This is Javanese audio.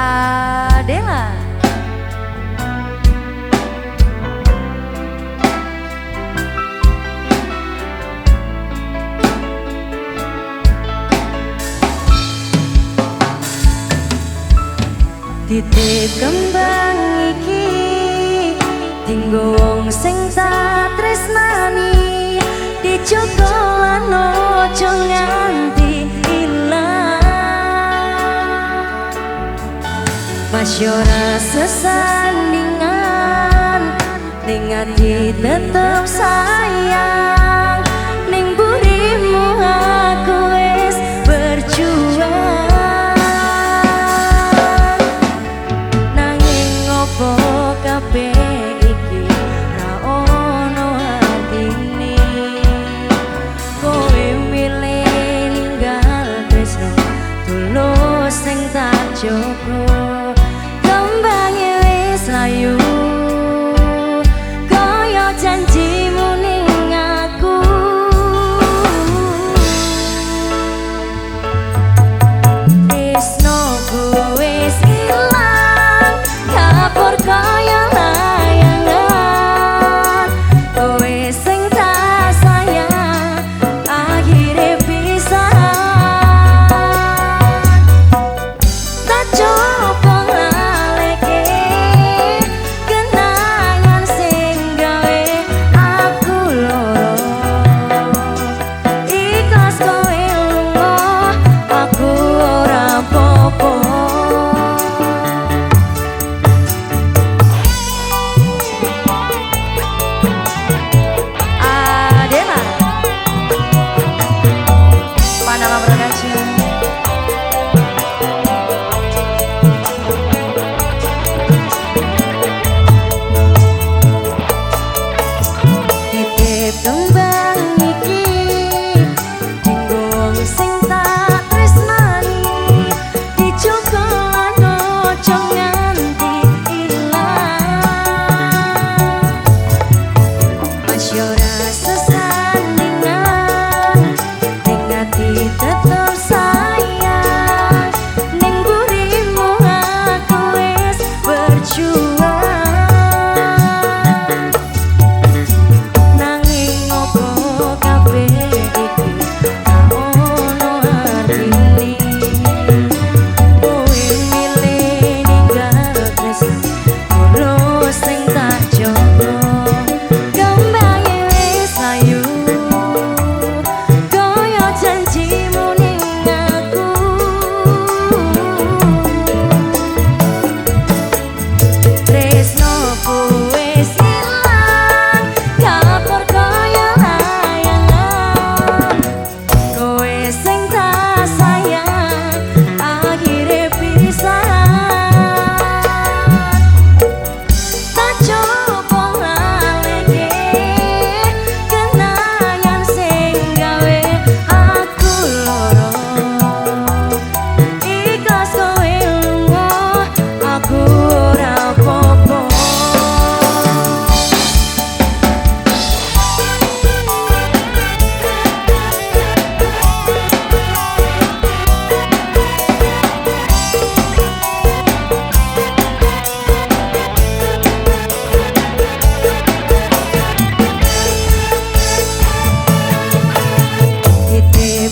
Adela. Titip kembang iki Tinggung sing tak tresnani Dicokong Ora sesandingan Dengan kita tetap sama